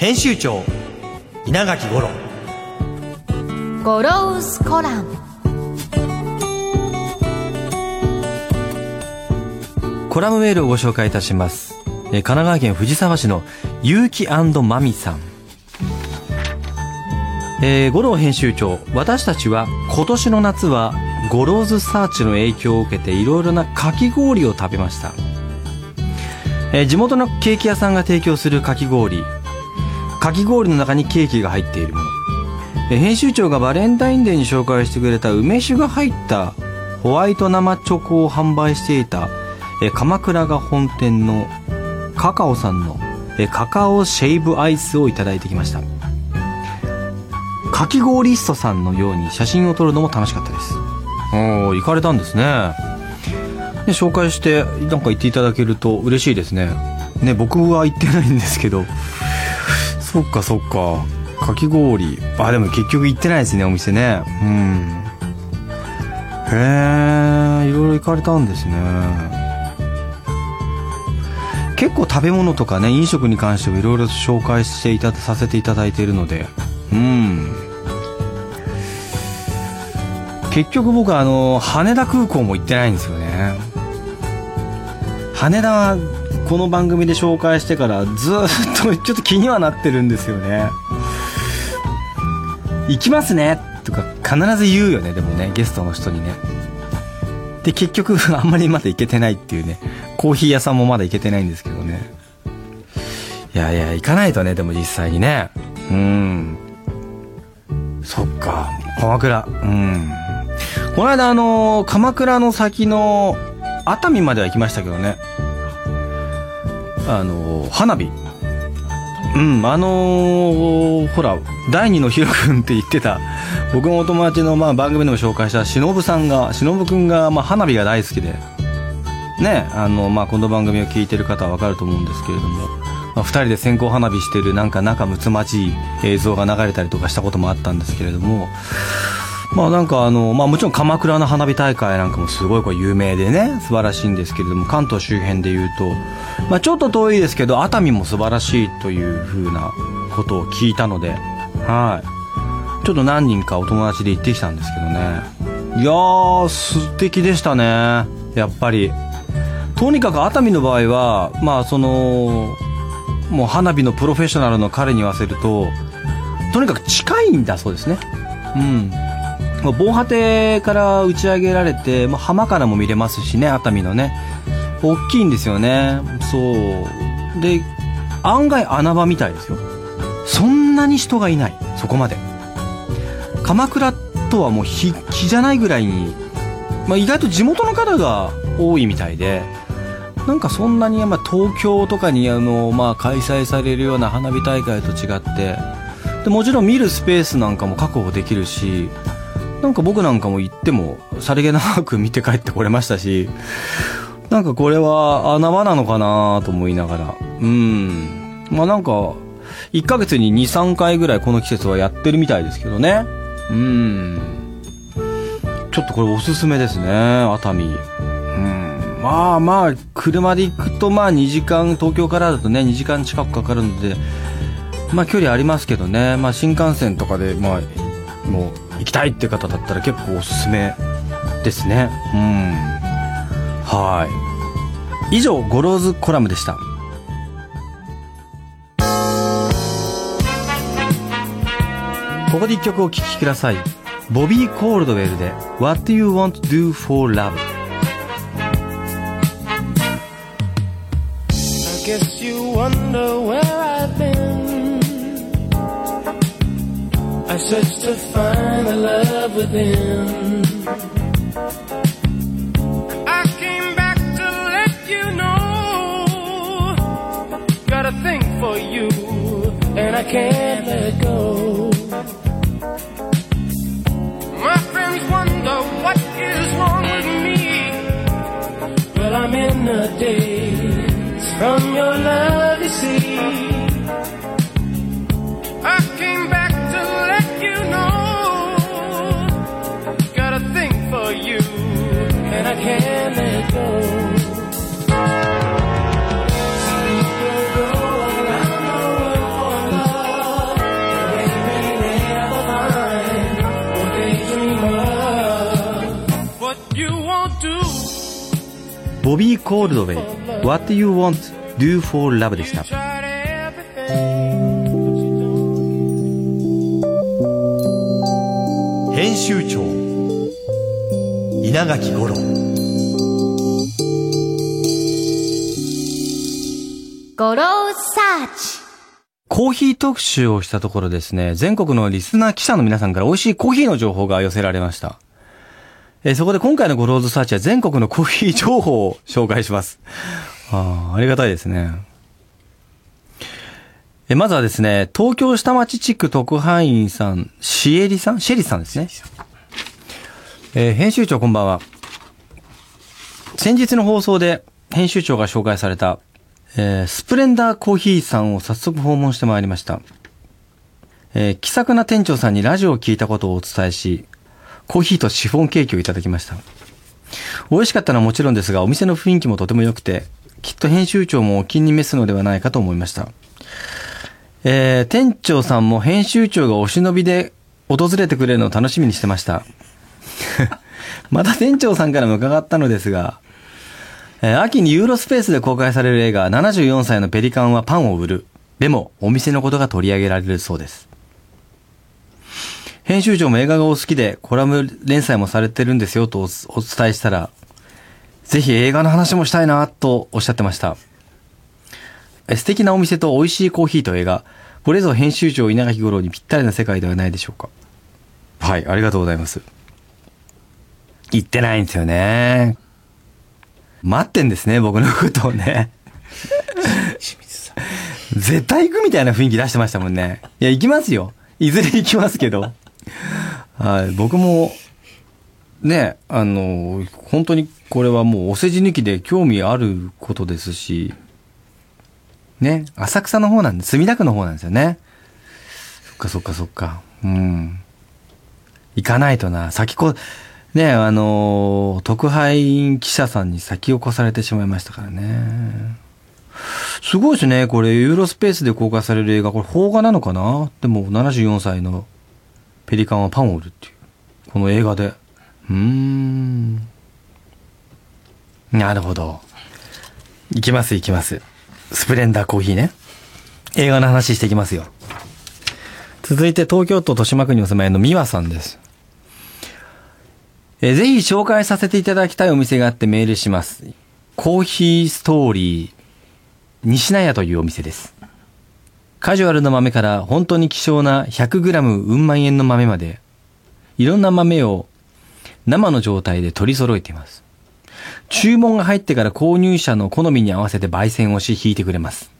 編集長稲垣五郎。ゴロウスコラム。コラムメールをご紹介いたします。えー神奈川県藤沢市の結城まみさん。えー、五郎編集長私たちは今年の夏はゴローズサーチの影響を受けていろいろなかき氷を食べました、えー地元のケーキ屋さんが提供するかき氷かき氷の中にケーキが入っているもの。編集長がバレンタインデーに紹介してくれた梅酒が入ったホワイト生チョコを販売していた鎌倉が本店のカカオさんのカカオシェイブアイスをいただいてきました。かき氷ストさんのように写真を撮るのも楽しかったです。おお行かれたんですね。で紹介してなんか言っていただけると嬉しいですね。ね僕は行ってないんですけど。そっかそっか。かき氷。あでも結局行ってないですねお店ね。うん。へえいろいろ行かれたんですね。結構食べ物とかね飲食に関してはいろいろ紹介していたさせていただいているので。うん。結局僕あの羽田空港も行ってないんですよね。羽田この番組で紹介してからずっと ちょっと気にはなってるんですよね。行きますねとか必ず言うよねでもねゲストの人にね。で結局 あんまりまだ行けてないっていうね。コーヒー屋さんもまだ行けてないんですけどね。いやいや行かないとねでも実際にね。うん。そっか。鎌倉。うん。この間あの鎌倉の先の熱海までは行きましたけどね。あの花火。うんあのほら第二のヒロ君って言ってた。僕のお友達の、まあ、番組でも紹介した忍さんが忍君が、まあ、花火が大好きで。ねあの、まあ、この番組を聞いてる方はわかると思うんですけれども、まあ、2人で線香花火してるなんか仲睦まじい映像が流れたりとかしたこともあったんですけれども。まあなんかあの、まあもちろん鎌倉の花火大会なんかもすごいこれ有名でね、素晴らしいんですけれども、関東周辺で言うと、まあちょっと遠いですけど、熱海も素晴らしいというふうなことを聞いたので、はい。ちょっと何人かお友達で行ってきたんですけどね。いやー、素敵でしたね。やっぱり。とにかく熱海の場合は、まあその、もう花火のプロフェッショナルの彼に言わせると、とにかく近いんだそうですね。うん。もう防波堤から打ち上げられて、まあ、浜からも見れますしね熱海のね。大きいんですよね。そう。で案外穴場みたいですよ。そんなに人がいないそこまで。鎌倉とはもう筆記じゃないぐらいに、まあ、意外と地元の方が多いみたいでなんかそんなに、まあ、東京とかにあの、まあ、開催されるような花火大会と違ってでもちろん見るスペースなんかも確保できるしなんか僕なんかも行ってもさりげなく見て帰ってこれましたしなんかこれは穴場なのかなと思いながら。うん。まあなんか1ヶ月に23回ぐらいこの季節はやってるみたいですけどね。うん。ちょっとこれおすすめですね熱海。うん。まあまあ車で行くとまあ2時間東京からだとね2時間近くかかるのでまあ距離ありますけどね。まあ新幹線とかでまあもう行きたいっていう方だったら結構おすすめですね。うん。はい。以上ゴローズコラムでした。ここで一曲お聴きください。ボビー・コールドウェルで「What Do You Want to Do for Love」I guess you wonder where Just to find the love within. I came back to let you know. Got a thing for you, and I can't let go. My friends wonder what is wrong with me. Well, I'm in a daze from ボビー・コールドウェイ What You Want Do for Love でした。編集長稲垣五郎ゴローサーチコーヒー特集をしたところですね、全国のリスナー記者の皆さんから美味しいコーヒーの情報が寄せられました。えーそこで今回のゴローズサーチは全国のコーヒー情報を紹介します。ああ、ありがたいですね。えまずはですね、東京下町地区特派員さん、シエリさん？シェリさんですね。えー編集長こんばんは。先日の放送で編集長が紹介された、えースプレンダーコーヒーさんを早速訪問してまいりました。えー気さくな店長さんにラジオを聞いたことをお伝えし、コーヒーとシフォンケーキをいただきました。美味しかったのはもちろんですが、お店の雰囲気もとても良くて、きっと編集長もお気に召すのではないかと思いました。えー店長さんも編集長がお忍びで訪れてくれるのを楽しみにしてました。また店長さんからも伺ったのですが、えー秋にユーロスペースで公開される映画、74歳のペリカンはパンを売る。でも、お店のことが取り上げられるそうです。編集長も映画がお好きで、コラム連載もされてるんですよとおお伝えしたら、ぜひ映画の話もしたいなとおっしゃってました。え素敵なお店と美味しいコーヒーと映画、これぞ編集長稲垣吾郎にぴったりな世界ではないでしょうか。はい、ありがとうございます。行ってないんですよね。待ってんですね、僕のことをね。絶対行くみたいな雰囲気出してましたもんね。いや、行きますよ。いずれ行きますけど。はい、僕も、ね、あの、本当にこれはもうお世辞抜きで興味あることですし、ね、浅草の方なんで、墨田区の方なんですよね。そっかそっかそっか。うん。行かないとな。先こ、ね、あの特派員記者さんに先を越されてしまいましたからね。すごいですね。これ、ユーロスペースで公開される映画、これ、邦画なのかな？でも、74歳のペリカンはパンを売るっていう。この映画で。うーん。なるほど。行きます、行きます。スプレンダーコーヒーね。映画の話していきますよ。続いて、東京都豊島区にお住まいの美和さんです。えーぜひ紹介させていただきたいお店があってメールします。コーヒーストーリー、西納屋というお店です。カジュアルな豆から本当に希少な 100g うん万円の豆まで、いろんな豆を生の状態で取り揃えています。注文が入ってから購入者の好みに合わせて焙煎をし引いてくれます。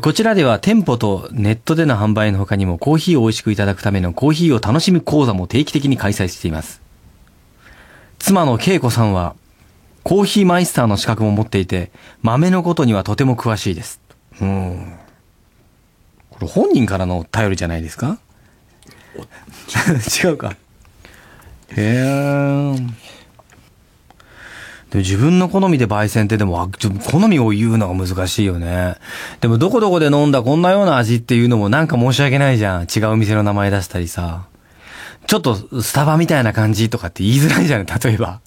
こちらでは店舗とネットでの販売の他にもコーヒーを美味しくいただくためのコーヒーを楽しむ講座も定期的に開催しています。妻の恵子さんはコーヒーマイスターの資格も持っていて豆のことにはとても詳しいです。うん。これ本人からの頼りじゃないですか？違うか。へえ。でも自分の好みで焙煎ってでも、あちょ好みを言うのが難しいよね。でもどこどこで飲んだこんなような味っていうのもなんか申し訳ないじゃん。違う店の名前出したりさ。ちょっとスタバみたいな感じとかって言いづらいじゃん、例えば。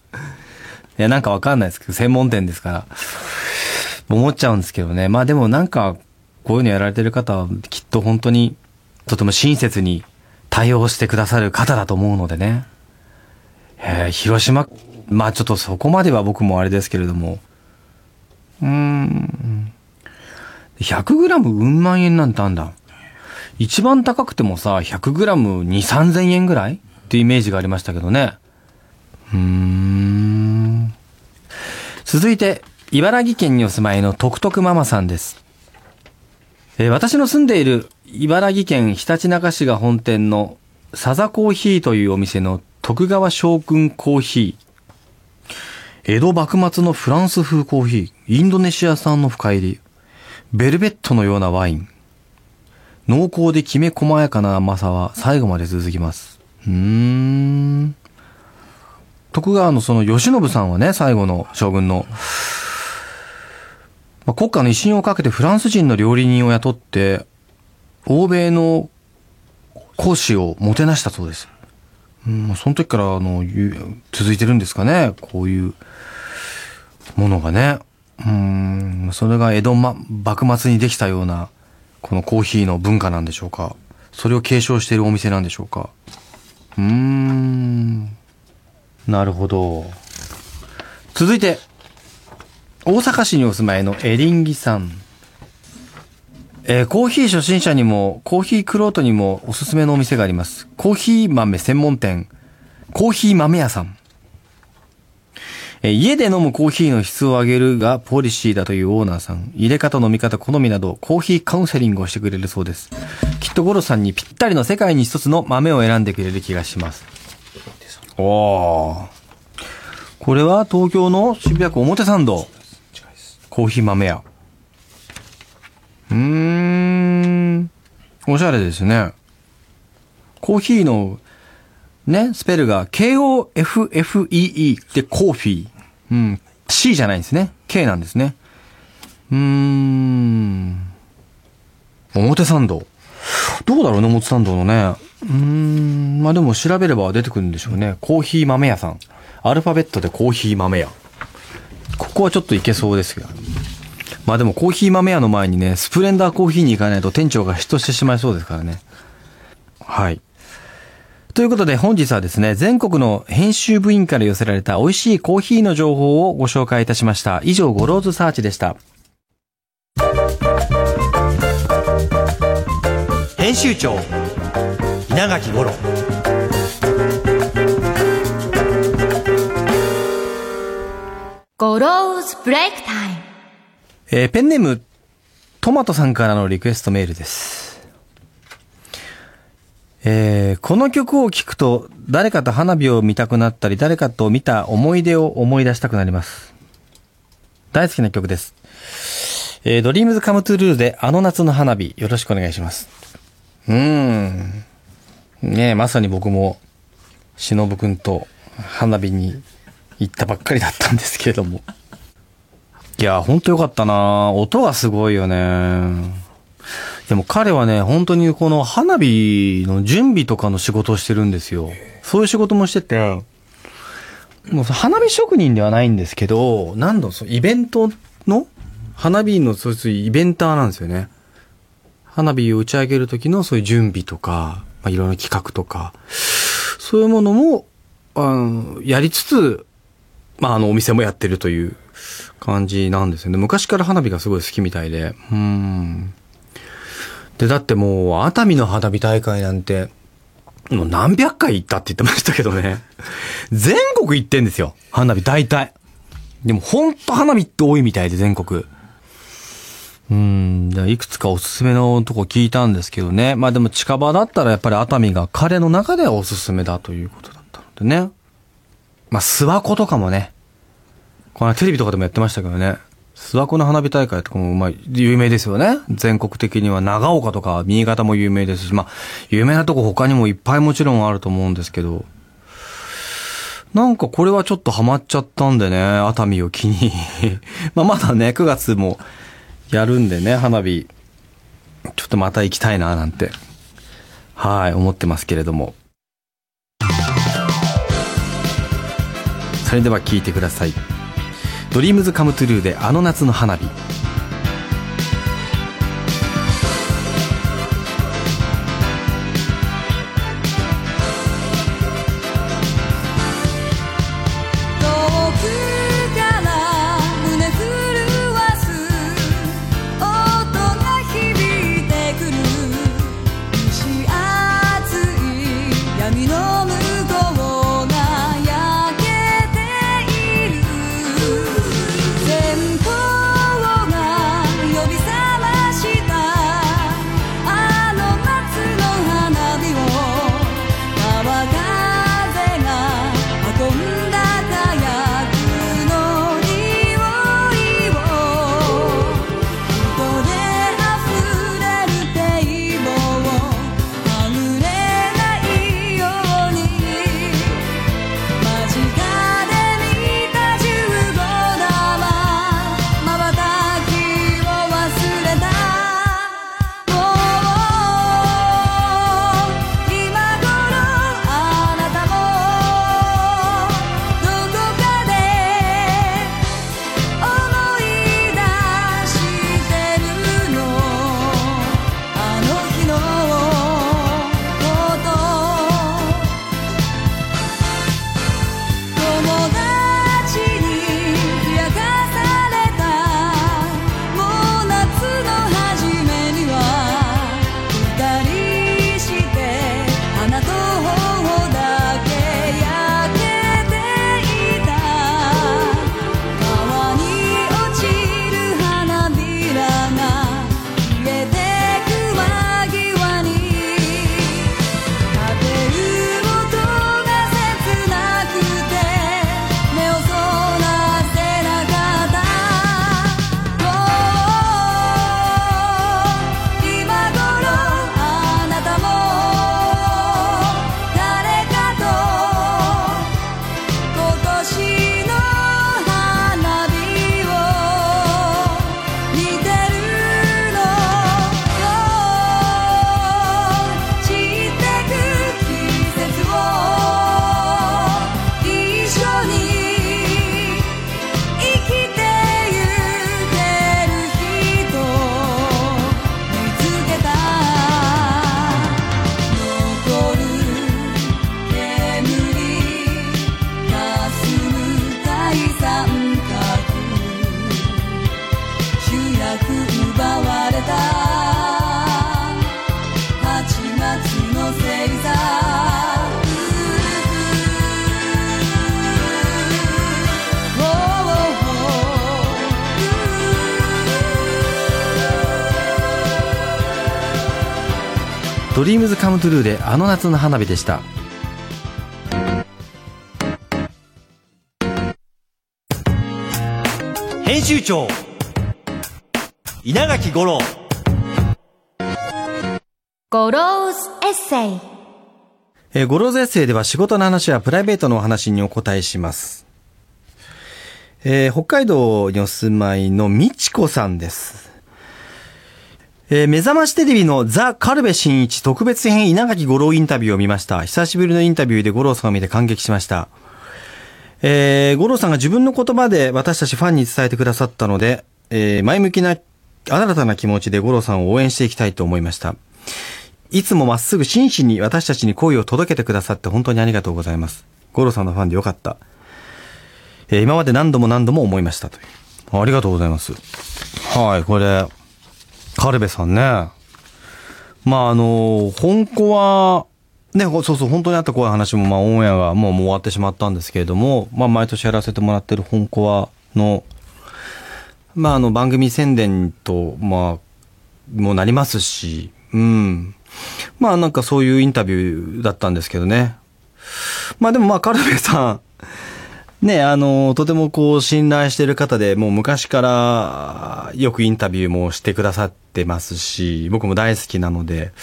いや、なんかわかんないですけど、専門店ですから。思っちゃうんですけどね。まあでもなんか、こういうのやられてる方はきっと本当に、とても親切に対応してくださる方だと思うのでね。えー、広島、まあちょっとそこまでは僕もあれですけれども。うーん。100g うん万円なんてあんだ。一番高くてもさ、100g2、3000円ぐらいっていうイメージがありましたけどね。うーん。続いて、茨城県にお住まいのトクトクママさんです。えー私の住んでいる茨城県ひたちなか市が本店のサザコーヒーというお店の徳川将軍コーヒー。江戸幕末のフランス風コーヒー、インドネシア産の深入り、ベルベットのようなワイン。濃厚できめ細やかな甘さは最後まで続きます。うーん。徳川のその慶喜さんはね、最後の将軍の、まあ、国家の威信をかけてフランス人の料理人を雇って、欧米の講師をもてなしたそうです。うん、まあその時からあのゆ続いてるんですかね、こういうものがね。うん、それが江戸、ま、幕末にできたような、このコーヒーの文化なんでしょうか。それを継承しているお店なんでしょうか。うーん。なるほど。続いて、大阪市にお住まいのエリンギさん。えーコーヒー初心者にも、コーヒークロートにもおすすめのお店があります。コーヒー豆専門店、コーヒー豆屋さん。えー家で飲むコーヒーの質を上げるがポリシーだというオーナーさん。入れ方、飲み方、好みなど、コーヒーカウンセリングをしてくれるそうです。きっとゴロさんにぴったりの世界に一つの豆を選んでくれる気がします。おー。これは東京の渋谷区表参道。コーヒー豆屋。うーん。おしゃれですね。コーヒーの、ね、スペルが K-O-F-F-E-E でコーヒー。うん。C じゃないんですね。K なんですね。うーん。表参道。どうだろうね、表参道のね。うーん。まあでも調べれば出てくるんでしょうね。コーヒー豆屋さん。アルファベットでコーヒー豆屋。ここはちょっといけそうですけど。まあでもコーヒー豆屋の前にね、スプレンダーコーヒーに行かないと店長が嫉妬してしまいそうですからね。はい。ということで本日はですね、全国の編集部員から寄せられた美味しいコーヒーの情報をご紹介いたしました。以上、ゴローズサーチでした。編集長稲垣五郎ゴローズブレイクタイムえーペンネーム、トマトさんからのリクエストメールです。えーこの曲を聴くと、誰かと花火を見たくなったり、誰かと見た思い出を思い出したくなります。大好きな曲です。えー、ドリームズカムトゥルーで、あの夏の花火、よろしくお願いします。うーん。ねえまさに僕も、しのぶくんと花火に行ったばっかりだったんですけれども。いや、ほんとよかったな音がすごいよね。でも彼はね、本当にこの花火の準備とかの仕事をしてるんですよ。そういう仕事もしてて、もう花火職人ではないんですけど、何度そうイベントの花火のそういうイベンターなんですよね。花火を打ち上げる時のそういう準備とか、まあ、いろいろ企画とか、そういうものも、あのやりつつ、まあ、あの、お店もやってるという感じなんですよね。昔から花火がすごい好きみたいで。うん。で、だってもう、熱海の花火大会なんて、もう何百回行ったって言ってましたけどね。全国行ってんですよ。花火大体。でもほんと花火って多いみたいで、全国。うん。いくつかおすすめのとこ聞いたんですけどね。まあでも近場だったらやっぱり熱海が彼の中ではおすすめだということだったのでね。まあ、諏訪湖とかもね。このテレビとかでもやってましたけどね。諏訪湖の花火大会とかも、まあ、有名ですよね。全国的には長岡とか新潟も有名ですし、まあ、有名なとこ他にもいっぱいもちろんあると思うんですけど、なんかこれはちょっとハマっちゃったんでね、熱海を機に。まあ、まだね、9月もやるんでね、花火。ちょっとまた行きたいな、なんて。はい、思ってますけれども。それでは聞いてください。ドリームズカムトゥルーであの夏の花火。ドリームズカムトゥルーであの夏の花火でした。編集長稲垣吾郎ゴローズエッセイえーゴローズエッセイでは仕事の話やプライベートのお話にお答えします。えー北海道にお住まいのみちこさんです。えー目覚ましテレビのザ・カルベ新一特別編稲垣吾郎インタビューを見ました。久しぶりのインタビューで吾郎さんを見て感激しました。えー、五郎さんが自分の言葉で私たちファンに伝えてくださったので、えー前向きな、新たな気持ちで五郎さんを応援していきたいと思いました。いつもまっすぐ真摯に私たちに声を届けてくださって本当にありがとうございます。五郎さんのファンでよかった。えー今まで何度も何度も思いましたという。ありがとうございます。はい、これ、カルベさんね。まあ、あの、本校は、ね、そうそう、本当にあった怖い話も、まあ、オンエアがもうもう終わってしまったんですけれども、まあ、毎年やらせてもらってる本コアの、まあ、あの、番組宣伝と、まあ、もなりますし、うん。まあ、なんかそういうインタビューだったんですけどね。まあ、でもまあ、カルベさん、ね、あの、とてもこう、信頼してる方で、もう昔から、よくインタビューもしてくださってますし、僕も大好きなので、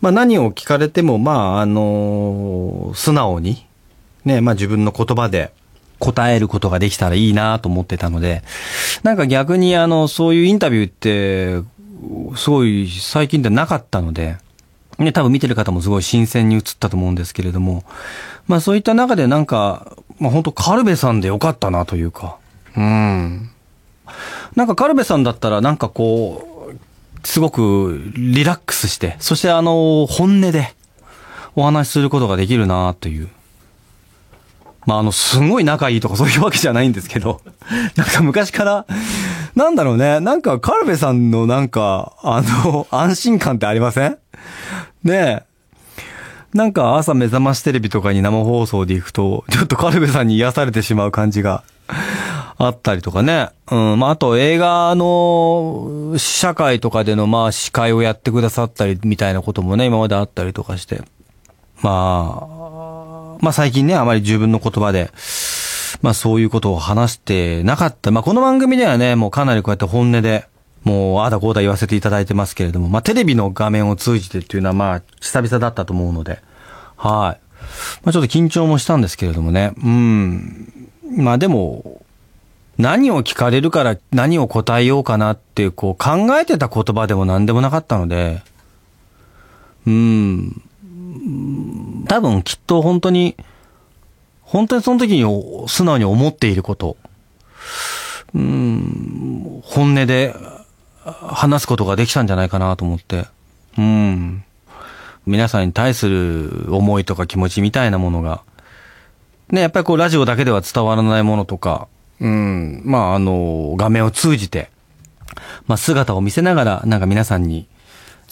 まあ何を聞かれても、まあ、あの、素直に、ね、まあ自分の言葉で答えることができたらいいなと思ってたので、なんか逆にあの、そういうインタビューって、すごい最近でなかったので、ね、多分見てる方もすごい新鮮に映ったと思うんですけれども、まあそういった中でなんか、まあ本当カルベさんでよかったなというか、うん。なんかカルベさんだったらなんかこう、すごくリラックスして、そしてあの、本音でお話しすることができるなという。まああの、すごい仲いいとかそういうわけじゃないんですけど、なんか昔から、なんだろうね、なんかカルベさんのなんか、あの、安心感ってありません？ねえ。なんか朝目覚ましテレビとかに生放送で行くと、ちょっとカルベさんに癒されてしまう感じがあったりとかね。うん。まあ、あと映画の試写会とかでのまあ司会をやってくださったりみたいなこともね、今まであったりとかして。まあ、まあ最近ね、あまり自分の言葉で、まあそういうことを話してなかった。まあこの番組ではね、もうかなりこうやって本音で、もうあだこうだ言わせていただいてますけれども、まあテレビの画面を通じてっていうのはまあ久々だったと思うので、はい。まあちょっと緊張もしたんですけれどもね、うん。まあでも、何を聞かれるから何を答えようかなっていうこう考えてた言葉でも何でもなかったので、うん。多分きっと本当に、本当にその時に素直に思っていること、うん、本音で話すことができたんじゃないかなと思って、うん。皆さんに対する思いとか気持ちみたいなものが、ね、やっぱりこうラジオだけでは伝わらないものとか、うん、まああの、画面を通じて、まあ姿を見せながら、なんか皆さんに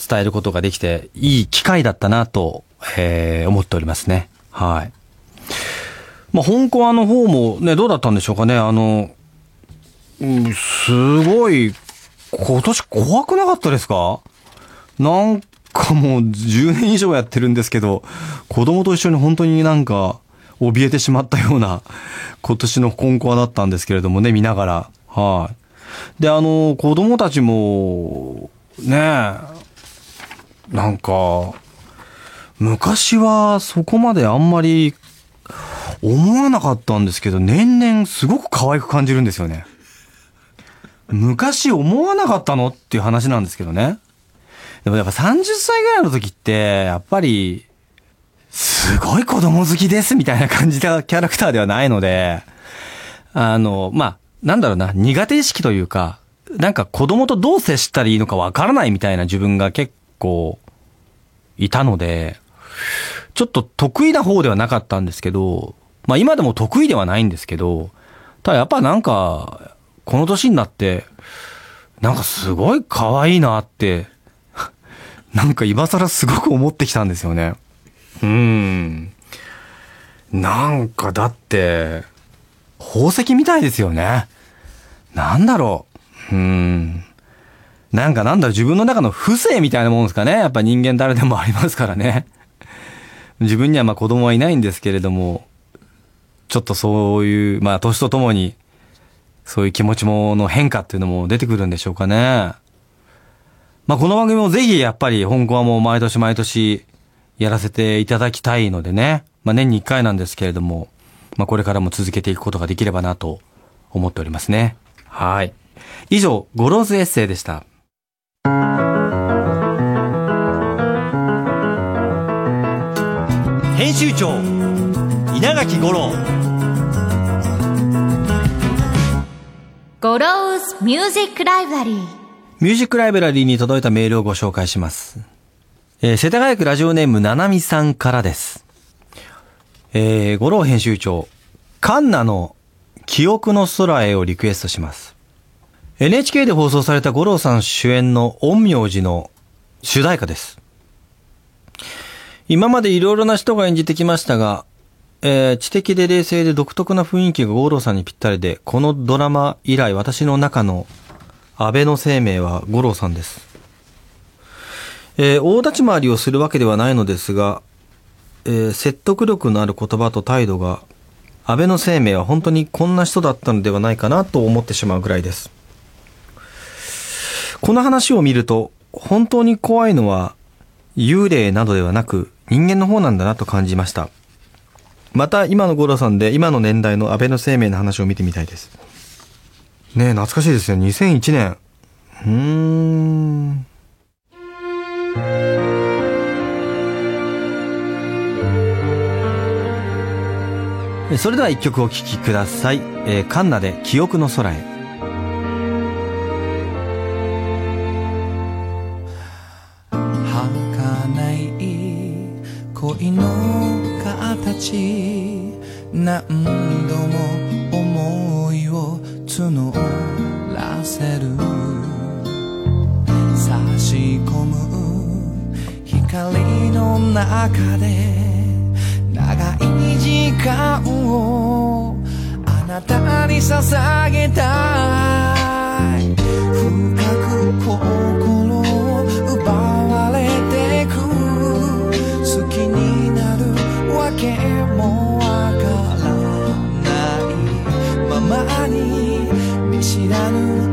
伝えることができて、いい機会だったなと、えー思っておりますね。はい。まあ、本コアの方もね、どうだったんでしょうかね。あの、うんすごい、今年怖くなかったですか？なんかもう10年以上やってるんですけど、子供と一緒に本当になんか、怯えてしまったような、今年の本コアだったんですけれどもね、見ながら。はい。で、あの、子供たちも、ねえ、なんか、昔はそこまであんまり思わなかったんですけど、年々すごく可愛く感じるんですよね。昔思わなかったのっていう話なんですけどね。でもやっぱ30歳ぐらいの時って、やっぱり、すごい子供好きですみたいな感じたキャラクターではないので、あの、まあ、なんだろうな、苦手意識というか、なんか子供とどう接したらいいのかわからないみたいな自分が結構いたので、ちょっと得意な方ではなかったんですけど、まあ今でも得意ではないんですけど、ただやっぱなんか、この年になって、なんかすごい可愛いなって、なんか今更すごく思ってきたんですよね。うん。なんかだって、宝石みたいですよね。なんだろう。うん。なんかなんだろ、自分の中の不正みたいなもんですかね。やっぱ人間誰でもありますからね。自分にはまあ子供はいないんですけれども、ちょっとそういう、まあ年とともに、そういう気持ちもの変化っていうのも出てくるんでしょうかね。まあこの番組もぜひやっぱり香港はもう毎年毎年やらせていただきたいのでね。まあ年に一回なんですけれども、まあこれからも続けていくことができればなと思っておりますね。はい。以上、ゴローズエッセイでした。編集長稲垣吾郎ゴローズミュージックライブラリーミュージックライブラリーに届いたメールをご紹介します。えー世田谷区ラジオネームななみさんからです。えー、五郎編集長、カンナの記憶の空へをリクエストします。NHK で放送された五郎さん主演の陰陽師の主題歌です。今までいろいろな人が演じてきましたが、えー知的で冷静で独特な雰囲気が五郎さんにぴったりで、このドラマ以来私の中の安倍の生命は五郎さんです。えー大立ち回りをするわけではないのですが、えー説得力のある言葉と態度が、安倍の生命は本当にこんな人だったのではないかなと思ってしまうぐらいです。この話を見ると、本当に怖いのは、幽霊などではなく、人間の方なんだなと感じました。また、今の五郎さんで、今の年代の安倍の生命の話を見てみたいです。ねえ、懐かしいですよ。2001年。うーん。えそれでは一曲お聴きください。えーカンナで記憶の空へ。知らぬ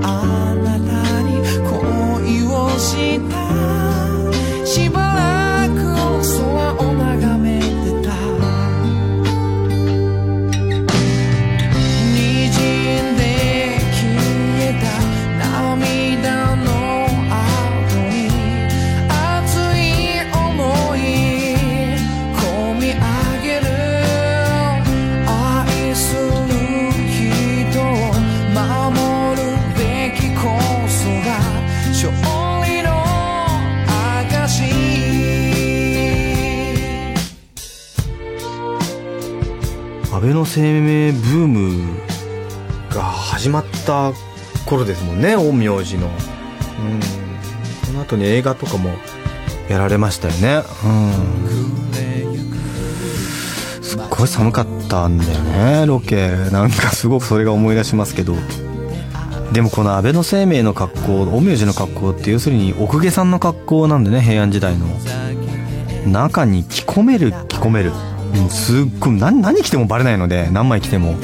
生命ブームが始まった頃ですもんね陰陽師の。うん。その後に映画とかもやられましたよね。うん。すっごい寒かったんだよねロケ。なんかすごくそれが思い出しますけど。でもこの安倍の生命の格好陰陽師の格好って要するに奥下さんの格好なんでね平安時代の。中に着込める着込める、すっごい何何着てもバレないので何枚着ても、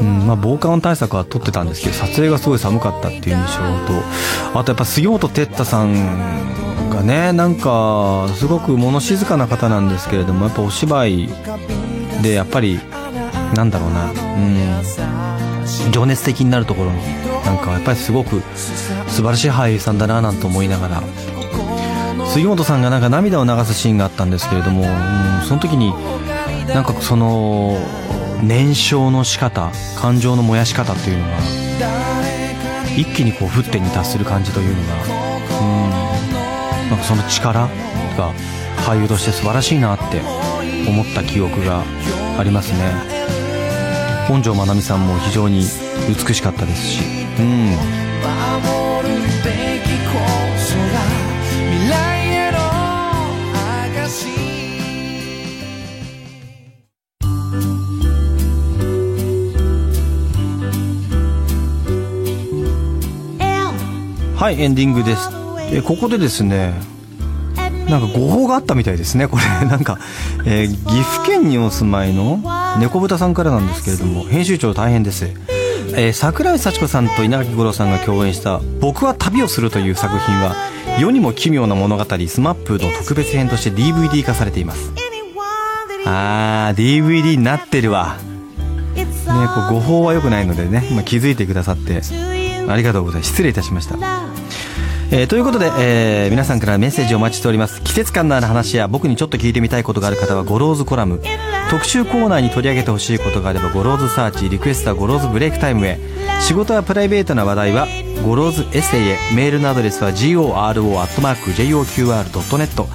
うんまあ、防寒対策は取ってたんですけど撮影がすごい寒かったっていう印象とあとやっぱ杉本哲太さんがねなんかすごく物静かな方なんですけれどもやっぱお芝居でやっぱりなんだろうな、うん、情熱的になるところなんかやっぱりすごく素晴らしい俳優さんだななんて思いながら杉本さんがなんか涙を流すシーンがあったんですけれども、うん、その時になんかその燃焼の仕方感情の燃やし方っていうのが一気にこう沸点に達する感じというのが、うん、なんかその力が俳優として素晴らしいなって思った記憶がありますね。本庄まなみさんも非常に美しかったですし、うん、いエンディングです。えここでですねなんか誤報があったみたいですねこれ。なんか、えー岐阜県にお住まいの猫豚さんからなんですけれども編集長大変です。えー桜井幸子さんと稲垣吾郎さんが共演した「僕は旅をする」という作品は世にも奇妙な物語 SMAP の特別編として DVD 化されています。あー DVD になってるわ。ねこう誤報は良くないのでね、まあ、気づいてくださってありがとうございます。失礼いたしました。えーということで、えー皆さんからメッセージをお待ちしております。季節感のある話や僕にちょっと聞いてみたいことがある方はゴローズコラム。特集コーナーに取り上げてほしいことがあればゴローズサーチリクエストはゴローズブレイクタイムへ。仕事やプライベートな話題はゴローズエッセイへ。メールのアドレスは goro.joqr.net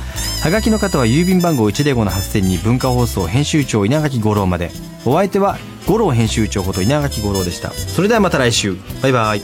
はがきの方は郵便番号105-8000に文化放送編集長稲垣吾郎まで。お相手は五郎編集長こと稲垣吾郎でした。それではまた来週。バイバイ。